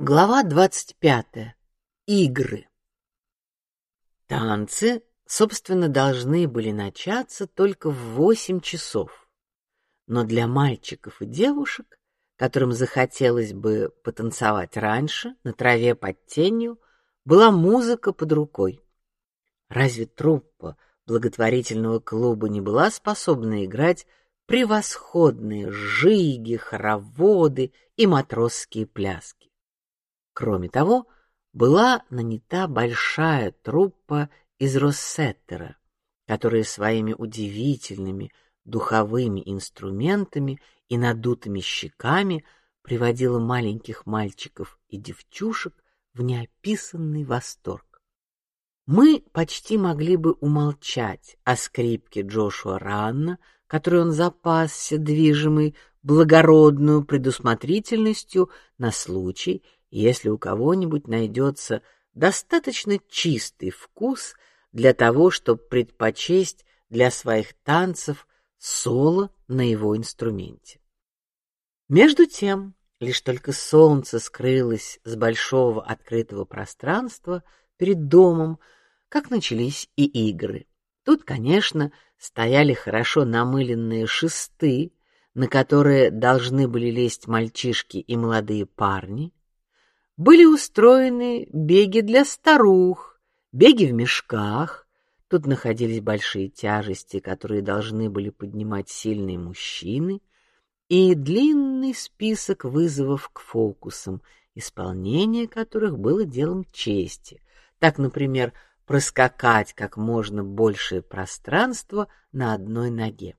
Глава двадцать пятая. Игры. Танцы, собственно, должны были начаться только в восемь часов. Но для мальчиков и девушек, которым захотелось бы потанцевать раньше, на траве под тенью, была музыка под рукой. Разве труппа благотворительного клуба не была способна играть превосходные жиги, хороводы и матросские пляски? Кроме того, была нанята большая труппа из Россеттера, которая своими удивительными духовыми инструментами и надутыми щеками приводила маленьких мальчиков и девчушек в неописанный восторг. Мы почти могли бы умолчать о скрипке Джошуа Ранна, которой он запасся, движимый благородную предусмотрительностью на случай, если у кого-нибудь найдется достаточно чистый вкус для того, чтобы предпочесть для своих танцев соло на его инструменте. Между тем, лишь только солнце скрылось с большого открытого пространства перед домом, как начались и игры. Тут, конечно, стояли хорошо намыленные шесты, на которые должны были лезть мальчишки и молодые парни, были устроены беги для старух, беги в мешках. Тут находились большие тяжести, которые должны были поднимать сильные мужчины, и длинный список вызовов к фокусам, исполнение которых было делом чести. Так, например, проскакать как можно большее пространство на одной ноге.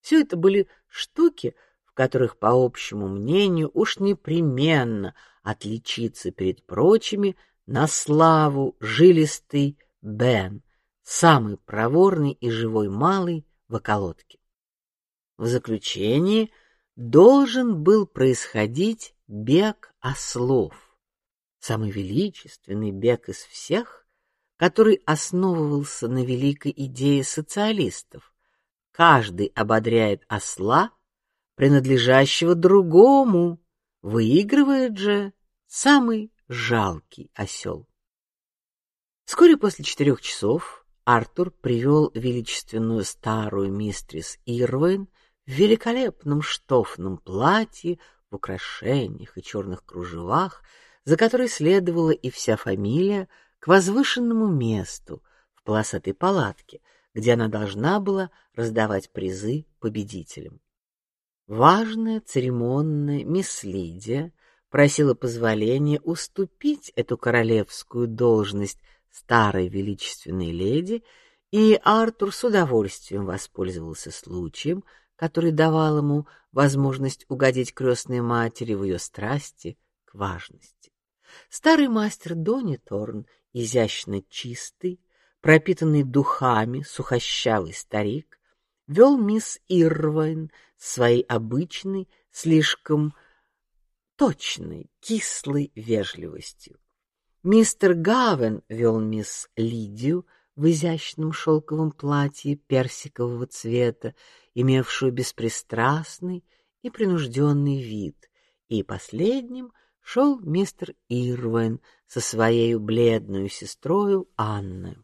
Все это были штуки, в которых, по общему мнению, уж непременно отличиться перед прочими на славу жилистый Бен, самый проворный и живой малый в околотке. В заключении должен был происходить бег ослов, самый величественный бег из всех, который основывался на великой идее социалистов. Каждый ободряет осла, принадлежащего другому, Выигрывает же самый жалкий осел. Вскоре после четырех часов Артур привел величественную старую мистрис Ирвин в великолепном штофном платье, в украшениях и черных кружевах, за которой следовала и вся фамилия, к возвышенному месту в полосатой палатке, где она должна была раздавать призы победителям. Важная, церемонная мисс Лидия просила позволения уступить эту королевскую должность старой величественной леди, и Артур с удовольствием воспользовался случаем, который давал ему возможность угодить крестной матери в ее страсти к важности. Старый мастер Донни Торн, изящно чистый, пропитанный духами, сухощавый старик, вел мисс Ирвайн своей обычной, слишком точной, кислой вежливостью. Мистер Гавен вел мисс Лидию в изящном шелковом платье персикового цвета, имевшую беспристрастный и принужденный вид, и последним шел мистер Ирвин со своей бледной сестрой Анной.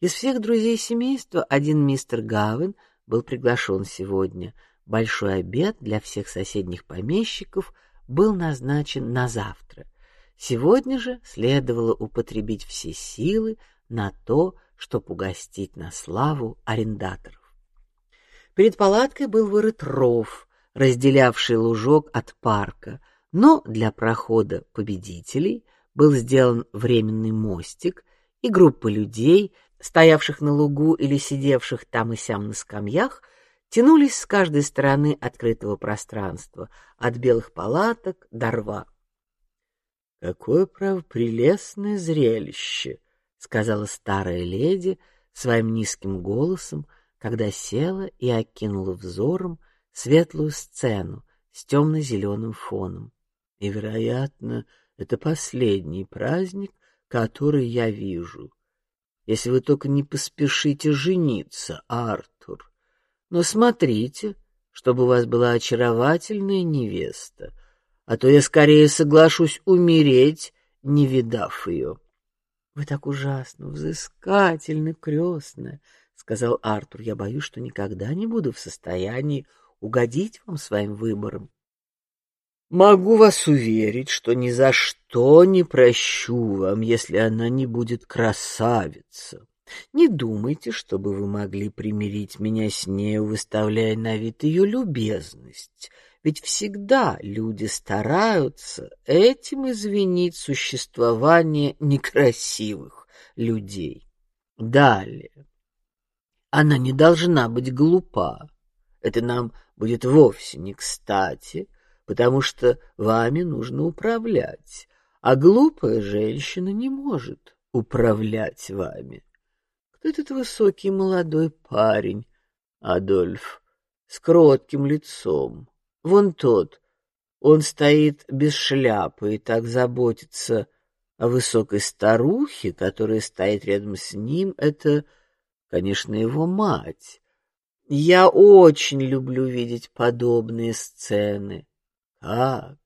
Из всех друзей семейства один мистер Гавен был приглашен сегодня. Большой обед для всех соседних помещиков был назначен на завтра. Сегодня же следовало употребить все силы на то, чтобы угостить на славу арендаторов. Перед палаткой был вырыт ров, разделявший лужок от парка, но для прохода победителей был сделан временный мостик, и группа людей стоявших на лугу или сидевших там и сям на скамьях, тянулись с каждой стороны открытого пространства, от белых палаток до рва. Какое право прелестное зрелище, сказала старая леди своим низким голосом, когда села и окинула взором светлую сцену с темно-зеленым фоном. И, вероятно, это последний праздник, который я вижу если вы только не поспешите жениться, Артур. Но смотрите, чтобы у вас была очаровательная невеста, а то я скорее соглашусь умереть, не видав ее. — Вы так ужасно взыскательны, крестная, — сказал Артур. — Я боюсь, что никогда не буду в состоянии угодить вам своим выбором. Могу вас уверить, что ни за что не прощу вам, если она не будет красавица. Не думайте, чтобы вы могли примирить меня с нею, выставляя на вид ее любезность, ведь всегда люди стараются этим извинить существование некрасивых людей. Далее. Она не должна быть глупа. Это нам будет вовсе не кстати, потому что вами нужно управлять, а глупая женщина не может управлять вами. Кто этот высокий молодой парень, Адольф, с кротким лицом? Вон тот. Он стоит без шляпы и так заботится о высокой старухе, которая стоит рядом с ним. Это, конечно, его мать. Я очень люблю видеть подобные сцены. Как?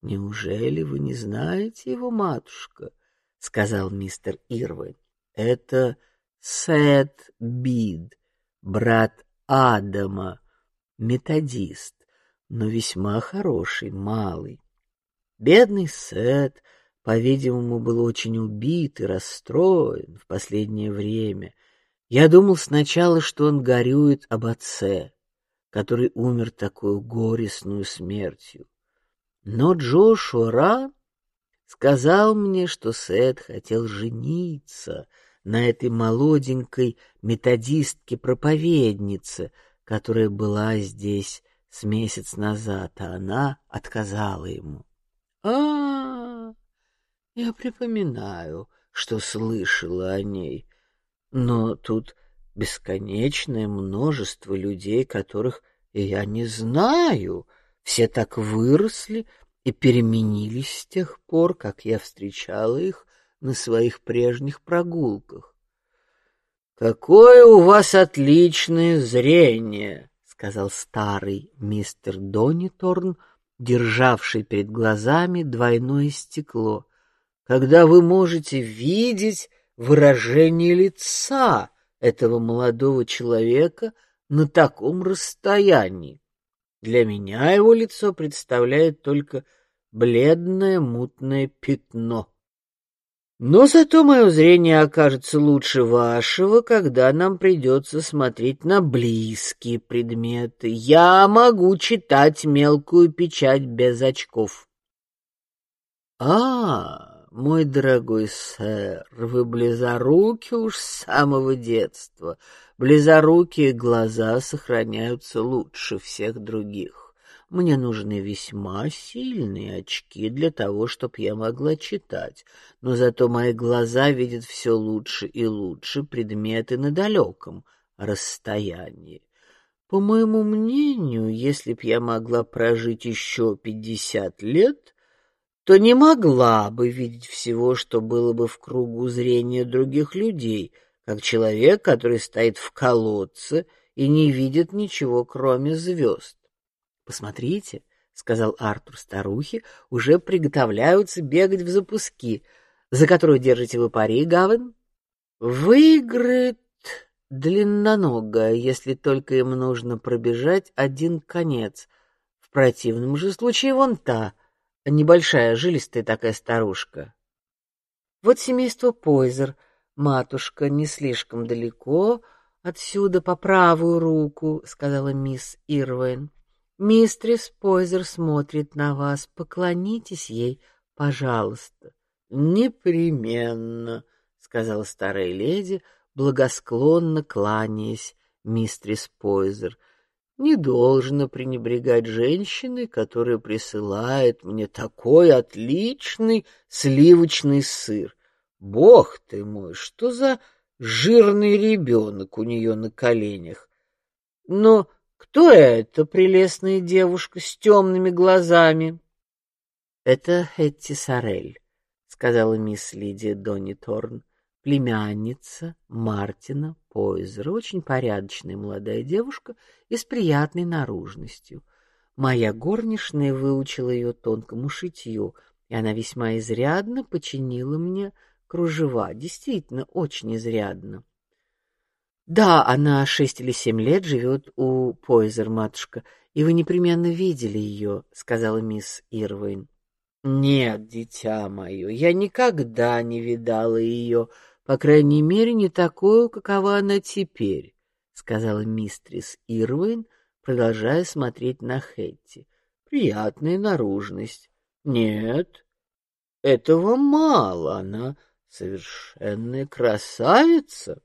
Неужели вы не знаете его, матушка? сказал мистер Ирвин. Это Сет Бид, брат Адама, методист, но весьма хороший, малый. Бедный Сет, по-видимому, был очень убит и расстроен в последнее время. Я думал сначала, что он горюет об отце, который умер такой горестную смертью. Но Джошуа Ран сказал мне, что Сет хотел жениться на этой молоденькой методистке-проповеднице, которая была здесь с месяц назад, а она отказала ему. А, -а, -а я припоминаю, что слышала о ней, но тут бесконечное множество людей, которых я не знаю. Все так выросли и переменились с тех пор, как я встречала их на своих прежних прогулках. Какое у вас отличное зрение, сказал старый мистер Дониторн, державший перед глазами двойное стекло. Когда вы можете видеть выражение лица этого молодого человека на таком расстоянии. Для меня его лицо представляет только бледное мутное пятно. Но зато мое зрение окажется лучше вашего, когда нам придется смотреть на близкие предметы. Я могу читать мелкую печать без очков. А, мой дорогой сэр, вы близоруки уж с самого детства. Близорукие глаза сохраняются лучше всех других. Мне нужны весьма сильные очки для того, чтобы я могла читать, но зато мои глаза видят все лучше и лучше предметы на далеком расстоянии. По моему мнению, если б я могла прожить еще пятьдесят лет, то не могла бы видеть всего, что было бы в кругу зрения других людей, как человек, который стоит в колодце и не видит ничего, кроме звезд. Посмотрите, сказал Артур старухе, уже приготовляются бегать в запуски. За которую держите вы пари, Гавен? Выиграет длинноногая, если только им нужно пробежать один конец. В противном же случае вон та, небольшая жилистая такая старушка. Вот семейство Пойзер, матушка, не слишком далеко отсюда по правую руку, сказала мисс Ирвин. Мистрис Пойзер смотрит на вас. Поклонитесь ей, пожалуйста. Непременно, сказала старая леди, благосклонно кланяясь мистрис Пойзер. Не должно пренебрегать женщиной, которая присылает мне такой отличный сливочный сыр. Бог ты мой, что за жирный ребенок у нее на коленях! Но кто эта прелестная девушка с темными глазами? Это Хэтти Сарель, сказала мисс Лидия Донни Торн, племянница Мартина Пойзера, очень порядочная молодая девушка и с приятной наружностью. Моя горничная выучила ее тонкому шитью, и она весьма изрядно починила мне кружева, действительно очень изрядно. Да, она шесть или семь лет живет у Пойзер, матушка, и вы непременно видели ее, сказала мисс Ирвин. Нет, дитя мое, я никогда не видала ее, по крайней мере, не такую, какова она теперь, сказала мистрис Ирвин, продолжая смотреть на Хэтти. Приятная наружность. Нет, этого мало, она совершенная красавица.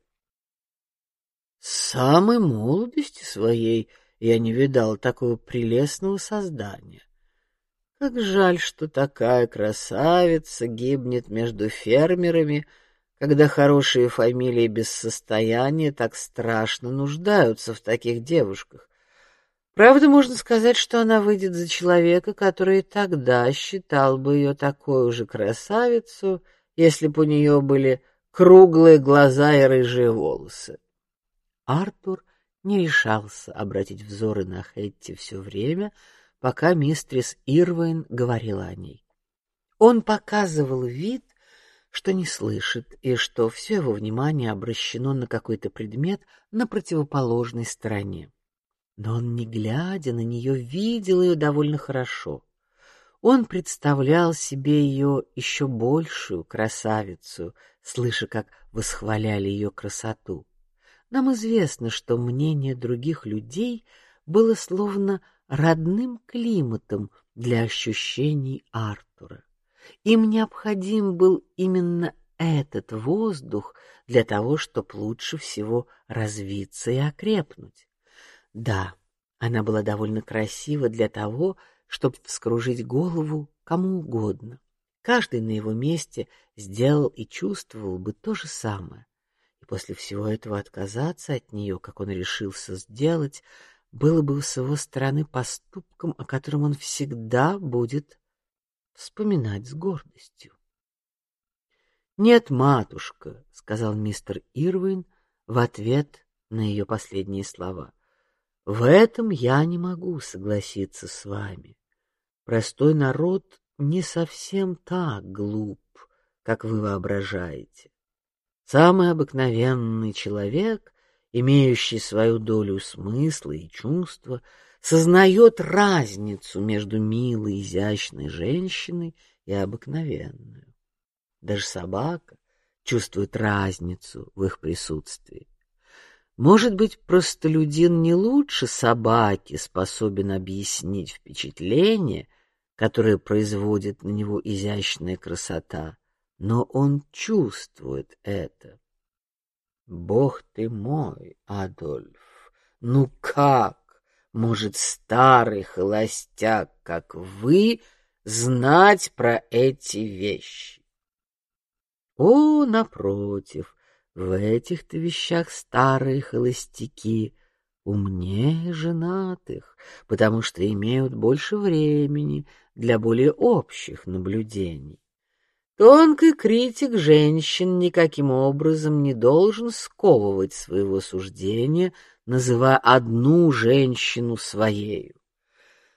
С самой молодости своей я не видал такого прелестного создания. Как жаль, что такая красавица гибнет между фермерами, когда хорошие фамилии без состояния так страшно нуждаются в таких девушках. Правда, можно сказать, что она выйдет за человека, который тогда считал бы ее такой же красавицу, если бы у нее были круглые глаза и рыжие волосы. Артур не решался обратить взоры на Хэтти все время, пока мистрис Ирвин говорила о ней. Он показывал вид, что не слышит и что все его внимание обращено на какой-то предмет на противоположной стороне но он, не глядя на нее, видел ее довольно хорошо. Он представлял себе ее еще большую красавицу, слыша, как восхваляли ее красоту. Нам известно, что мнение других людей было словно родным климатом для ощущений Артура. Им необходим был именно этот воздух для того, чтобы лучше всего развиться и окрепнуть. Да, она была довольно красива для того, чтобы вскружить голову кому угодно. Каждый на его месте сделал и чувствовал бы то же самое. И после всего этого отказаться от нее, как он решился сделать, было бы с его стороны поступком, о котором он всегда будет вспоминать с гордостью. Нет, матушка, сказал мистер Ирвин в ответ на ее последние слова. В этом я не могу согласиться с вами. Простой народ не совсем так глуп, как вы воображаете. Самый обыкновенный человек, имеющий свою долю смысла и чувства, сознает разницу между милой, изящной женщиной и обыкновенной. Даже собака чувствует разницу в их присутствии. Может быть, простолюдин не лучше собаки способен объяснить впечатление, которое производит на него изящная красота, но он чувствует это. Бог ты мой, Адольф, ну как может старый холостяк, как вы, знать про эти вещи? О, напротив, в этих-то вещах старые холостяки умнее женатых, потому что имеют больше времени для более общих наблюдений. Тонкий критик женщин никаким образом не должен сковывать своего суждения, называя одну женщину своею.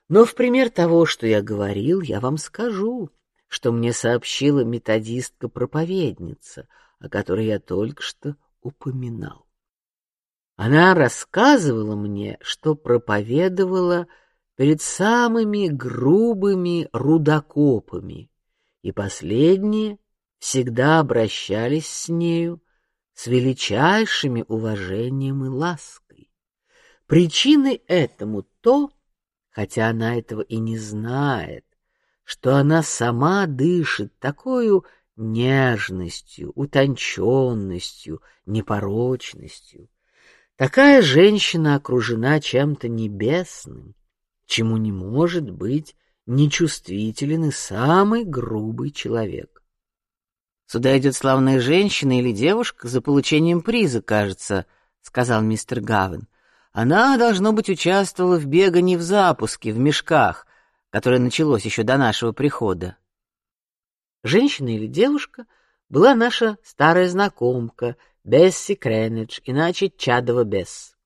Но в пример того, что я говорил, я вам скажу, что мне сообщила методистка-проповедница — о которой я только что упоминал. Она рассказывала мне, что проповедовала перед самыми грубыми рудокопами, и последние всегда обращались с нею с величайшими уважением и лаской. Причиной этому то, хотя она этого и не знает, что она сама дышит такой нежностью, утонченностью, непорочностью. Такая женщина окружена чем-то небесным, чему не может быть нечувствителен и самый грубый человек. Сюда идет славная женщина или девушка за получением приза, кажется, сказал мистер Гавин. Она должно быть участвовала в бегании в запуске в мешках, которое началось еще до нашего прихода. Женщина или девушка была наша старая знакомка Бесси Кренедж, иначе Чадова Бесс.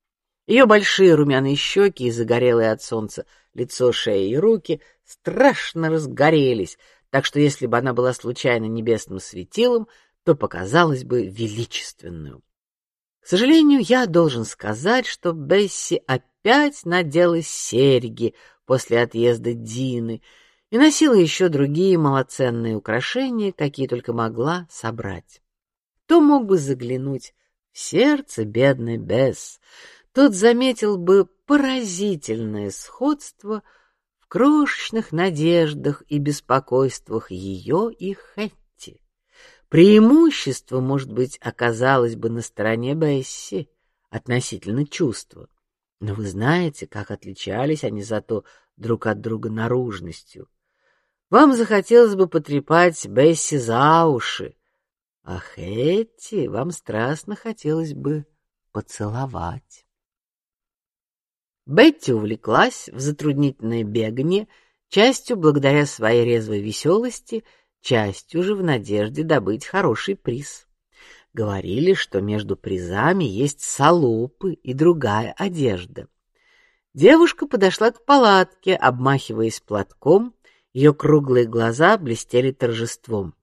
Ее большие румяные щеки и загорелые от солнца лицо, шея и руки страшно разгорелись, так что если бы она была случайно небесным светилом, то показалась бы величественную. К сожалению, я должен сказать, что Бесси опять надела серьги после отъезда Дины и носила еще другие малоценные украшения, какие только могла собрать. Кто мог бы заглянуть в сердце бедной Бесс, тот заметил бы поразительное сходство в крошечных надеждах и беспокойствах ее и Хэтти. Преимущество, может быть, оказалось бы на стороне Бесси относительно чувства. Но вы знаете, как отличались они зато друг от друга наружностью. Вам захотелось бы потрепать Бесси за уши, а Хэтти вам страстно хотелось бы поцеловать. Бетти увлеклась в затруднительное бегание, частью благодаря своей резвой веселости, частью же в надежде добыть хороший приз. Говорили, что между призами есть салопы и другая одежда. Девушка подошла к палатке, обмахиваясь платком, ее круглые глаза блестели торжеством.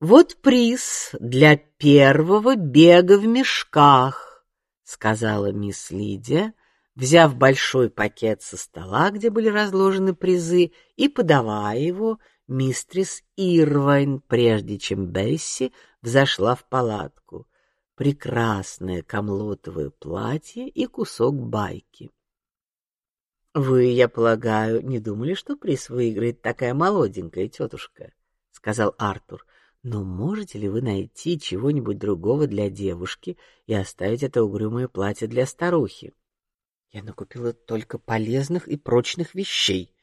Вот приз для первого бега в мешках, сказала мисс Лидия, взяв большой пакет со стола, где были разложены призы, и подавая его мистрис Ирвайн, прежде чем Бесси взошла в палатку. Прекрасное камлотовое платье и кусок байки. Вы, я полагаю, не думали, что приз выиграет такая молоденькая тетушка, сказал Артур. Но можете ли вы найти чего-нибудь другого для девушки и оставить это угрюмое платье для старухи? Я накупила только полезных и прочных вещей,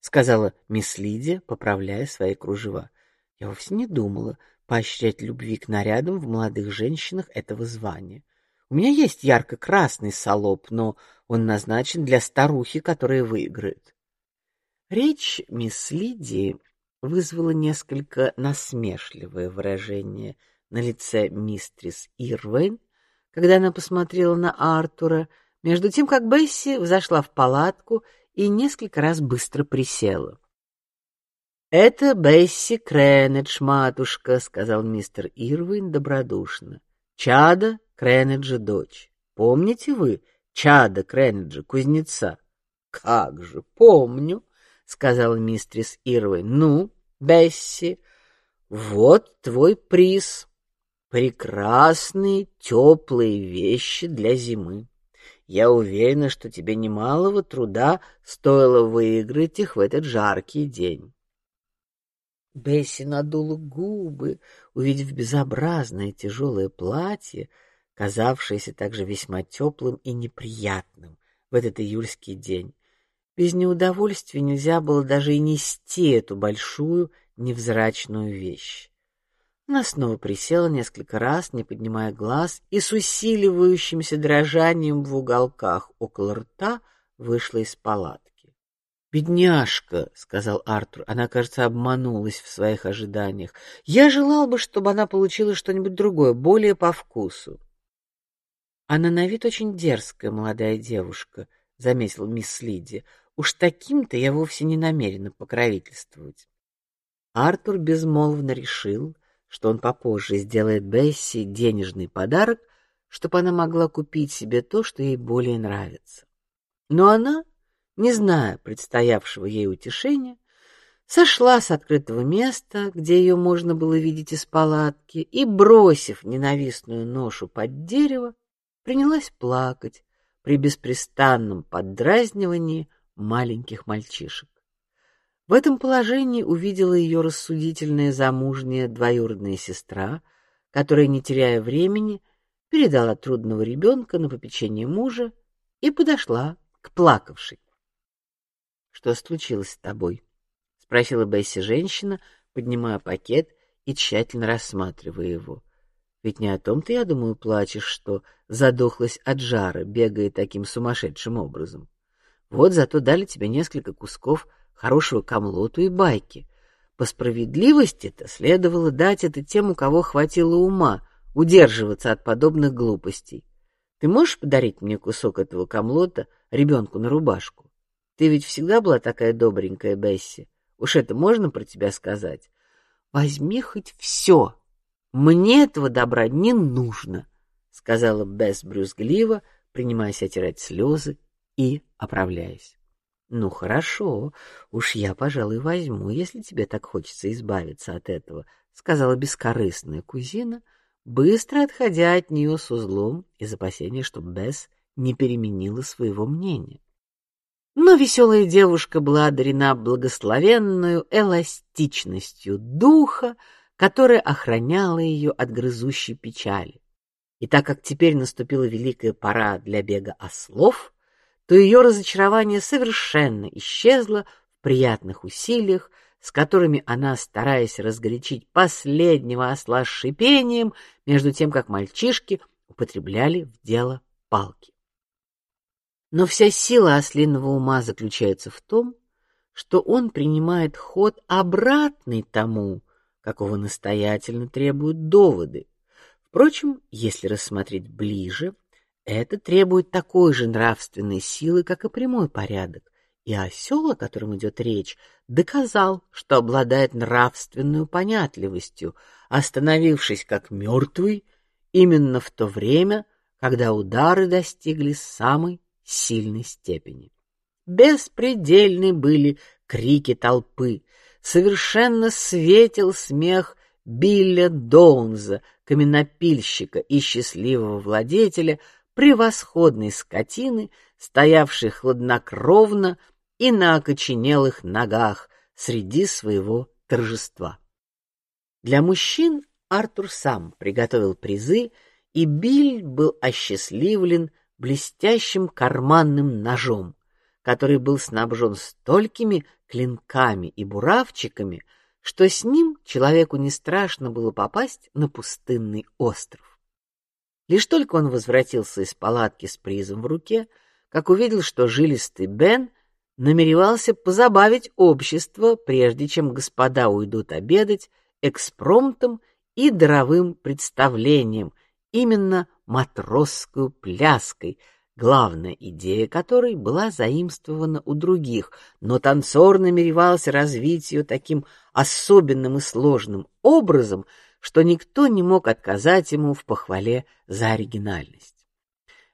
сказала мисс Лидия, поправляя свои кружева. Я вовсе не думала поощрять любви к нарядам в молодых женщинах этого звания. У меня есть ярко-красный салоп, но он назначен для старухи, которая выиграет. Речь мисс Лидии вызвало несколько насмешливое выражение на лице мистрис Ирвин, когда она посмотрела на Артура, между тем как Бесси взошла в палатку и несколько раз быстро присела. Это Бесси Кренедж, матушка, сказал мистер Ирвин добродушно. Чада Кренеджа дочь. Помните вы Чада Кренеджа, кузнеца? Как же, помню, сказала мистрис Ирвин. Ну, Бесси, вот твой приз. Прекрасные теплые вещи для зимы. Я уверена, что тебе немалого труда стоило выиграть их в этот жаркий день. Бесси надула губы, увидев безобразное тяжелое платье, казавшееся также весьма теплым и неприятным в этот июльский день. Без неудовольствия нельзя было даже и нести эту большую невзрачную вещь. Она снова присела несколько раз, не поднимая глаз, и с усиливающимся дрожанием в уголках около рта вышла из палатки. Бедняжка, сказал Артур, она, кажется, обманулась в своих ожиданиях. Я желал бы, чтобы она получила что-нибудь другое, более по вкусу. Она на вид очень дерзкая молодая девушка, заметила мисс Лиди. Уж таким-то я вовсе не намерена покровительствовать. Артур безмолвно решил, что он попозже сделает Бесси денежный подарок, чтобы она могла купить себе то, что ей более нравится. Но она, не зная предстоявшего ей утешения, сошла с открытого места, где ее можно было видеть из палатки, и, бросив ненавистную ношу под дерево, принялась плакать при беспрестанном поддразнивании маленьких мальчишек. В этом положении увидела ее рассудительная замужняя двоюродная сестра, которая, не теряя времени, передала трудного ребенка на попечение мужа и подошла к плакавшей. Что случилось с тобой? спросила Бесси женщина, поднимая пакет и тщательно рассматривая его. Ведь не о том ты, я думаю, плачешь, что задохлась от жара, бегая таким сумасшедшим образом. Вот зато дали тебе несколько кусков хорошего камлоту и байки. По справедливости-то следовало дать это тем, у кого хватило ума удерживаться от подобных глупостей. Ты можешь подарить мне кусок этого камлота ребенку на рубашку? Ты ведь всегда была такая добренькая, Бесси. Уж это можно про тебя сказать? Возьми хоть все. Мне этого добра не нужно, сказала Бесс брюзгливо, принимаясь отирать слезы и оправляясь. Ну хорошо, уж я, пожалуй, возьму, если тебе так хочется избавиться от этого, сказала бескорыстная кузина, быстро отходя от нее с узлом из опасения, что Бесс не переменила своего мнения. Но веселая девушка была одарена благословенную эластичностью духа, которая охраняла ее от грызущей печали. И так как теперь наступила великая пора для бега ослов, то ее разочарование совершенно исчезло в приятных усилиях, с которыми она, стараясь разгорячить последнего осла шипением, между тем как мальчишки употребляли в дело палки. Но вся сила ослиного ума заключается в том, что он принимает ход обратный тому, какого настоятельно требуют доводы. Впрочем, если рассмотреть ближе, это требует такой же нравственной силы, как и прямой порядок. И осел, о котором идет речь, доказал, что обладает нравственной понятливостью, остановившись как мертвый именно в то время, когда удары достигли самой сильной степени. Беспредельны были крики толпы, совершенно светил смех Билля Доунза, каменопильщика и счастливого владетеля превосходной скотины, стоявшей хладнокровно и на окоченелых ногах среди своего торжества. Для мужчин Артур сам приготовил призы, и Биль был осчастливлен блестящим карманным ножом, который был снабжен столькими клинками и буравчиками, что с ним человеку не страшно было попасть на пустынный остров. Лишь только он возвратился из палатки с призом в руке, как увидел, что жилистый Бен намеревался позабавить общество, прежде чем господа уйдут обедать экспромтом и даровым представлением, именно матросскую пляской, главная идея которой была заимствована у других, но танцор намеревался развить ее таким особенным и сложным образом, что никто не мог отказать ему в похвале за оригинальность.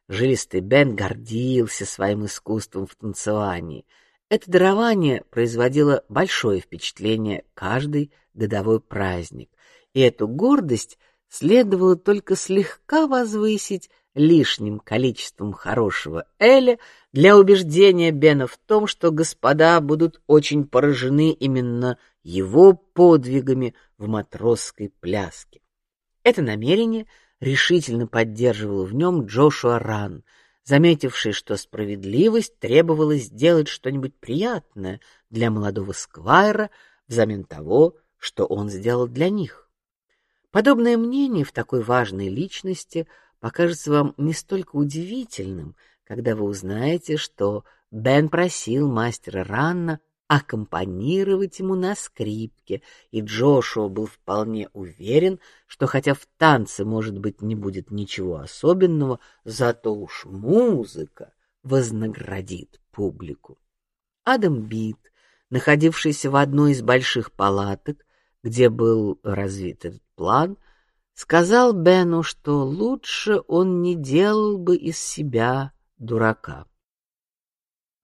Жилистый Бен гордился своим искусством в танцевании. Это дарование производило большое впечатление каждый годовой праздник, и эту гордость следовало только слегка возвысить лишним количеством хорошего эля для убеждения Бена в том, что господа будут очень поражены именно его подвигами в матросской пляске. Это намерение решительно поддерживал в нем Джошуа Ран, заметивший, что справедливость требовала сделать что-нибудь приятное для молодого сквайра взамен того, что он сделал для них. Подобное мнение в такой важной личности покажется вам не столько удивительным, когда вы узнаете, что Бен просил мастера Ранна аккомпанировать ему на скрипке, и Джошуа был вполне уверен, что хотя в танце, может быть, не будет ничего особенного, зато уж музыка вознаградит публику. Адам Бит, находившийся в одной из больших палаток, где был развит этот план, сказал Бену, что лучше он не делал бы из себя дурака.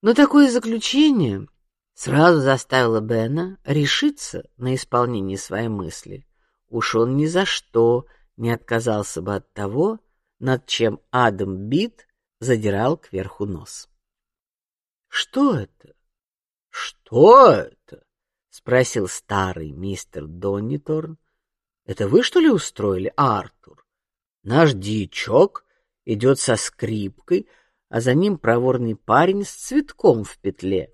Но такое заключение сразу заставило Бена решиться на исполнение своей мысли. Уж он ни за что не отказался бы от того, над чем Адам Бит задирал кверху нос. Что это? Что это? спросил старый мистер Донниторн. Это вы что ли устроили, Артур? Наш дичок идет со скрипкой, а за ним проворный парень с цветком в петле.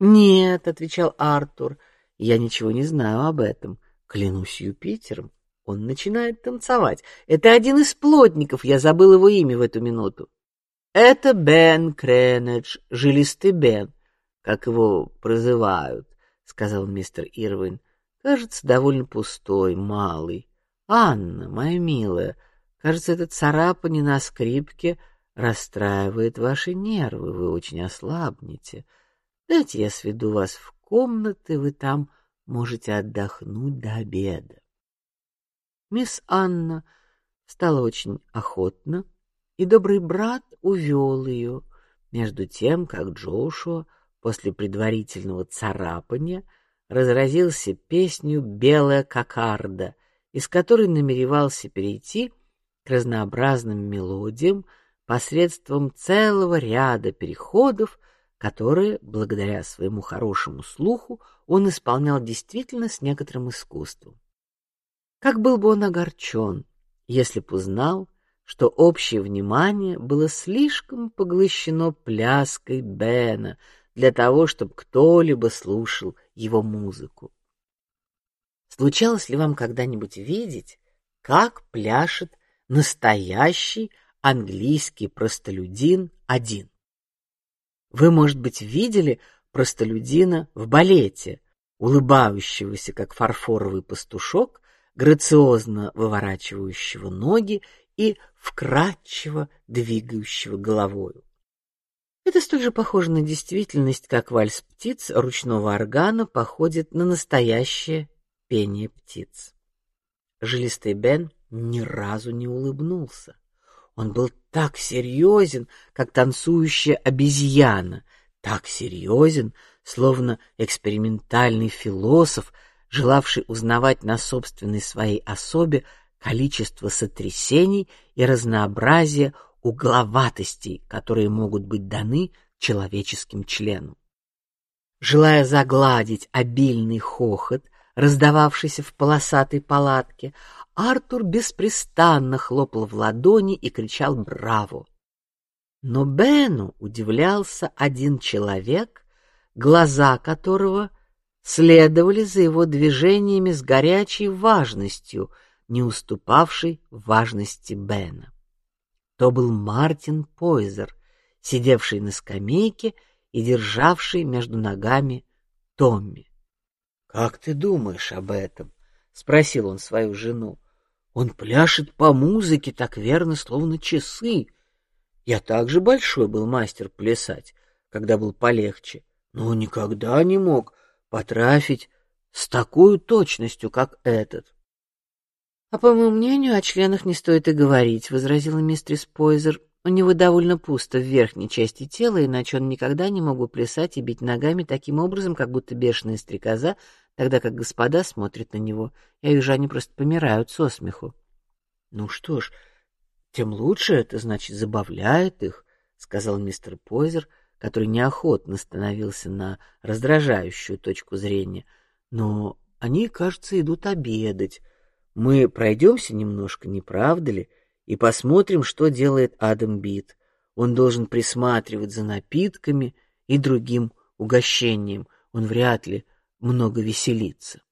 Нет, отвечал Артур, я ничего не знаю об этом. Клянусь Юпитером, он начинает танцевать. Это один из плотников, я забыл его имя в эту минуту. Это Бен Кренедж, жилистый Бен, как его прозывают сказал мистер Ирвин. Кажется, довольно пустой, малый. Анна, моя милая, кажется, этот царапание на скрипке расстраивает ваши нервы, вы очень ослабнете. Дайте я сведу вас в комнаты, вы там можете отдохнуть до обеда. Мисс Анна стала очень охотно, и добрый брат увел ее, между тем, как Джошуа после предварительного царапания разразился песнью «Белая кокарда», из которой намеревался перейти к разнообразным мелодиям посредством целого ряда переходов, которые, благодаря своему хорошему слуху, он исполнял действительно с некоторым искусством. Как был бы он огорчен, если б узнал, что общее внимание было слишком поглощено пляской Бена для того, чтобы кто-либо слушал его музыку. Случалось ли вам когда-нибудь видеть, как пляшет настоящий английский простолюдин один? Вы, может быть, видели простолюдина в балете, улыбающегося как фарфоровый пастушок, грациозно выворачивающего ноги и вкрадчиво двигающего головой. Это столь же похоже на действительность, как вальс птиц ручного органа походит на настоящее пение птиц. Жилистый Бен ни разу не улыбнулся. Он был так серьезен, как танцующая обезьяна, так серьезен, словно экспериментальный философ, желавший узнавать на собственной своей особе количество сотрясений и разнообразие угловатостей, которые могут быть даны человеческим члену. Желая загладить обильный хохот, раздававшийся в полосатой палатке, Артур беспрестанно хлопал в ладони и кричал «Браво!». Но Бену удивлялся один человек, глаза которого следовали за его движениями с горячей важностью — не уступавший важности Бена. То был Мартин Пойзер, сидевший на скамейке и державший между ногами Томми. Как ты думаешь об этом? спросил он свою жену. Он пляшет по музыке так верно, словно часы. Я также большой был мастер плясать, когда был полегче, но никогда не мог потрафить с такой точностью, как этот. А по моему мнению, о членах не стоит и говорить, возразила мистерис Пойзер. У него довольно пусто в верхней части тела, иначе он никогда не мог бы плясать и бить ногами таким образом, как будто бешеная стрекоза, тогда как господа смотрят на него. Вижу, они просто помирают со смеху. Ну что ж, тем лучше, это значит забавляет их, сказал мистер Пойзер, который неохотно становился на раздражающую точку зрения. Но они, кажется, идут обедать. Мы пройдемся немножко, не правда ли, и посмотрим, что делает Адам Бит. Он должен присматривать за напитками и другим угощением. Он вряд ли много веселится.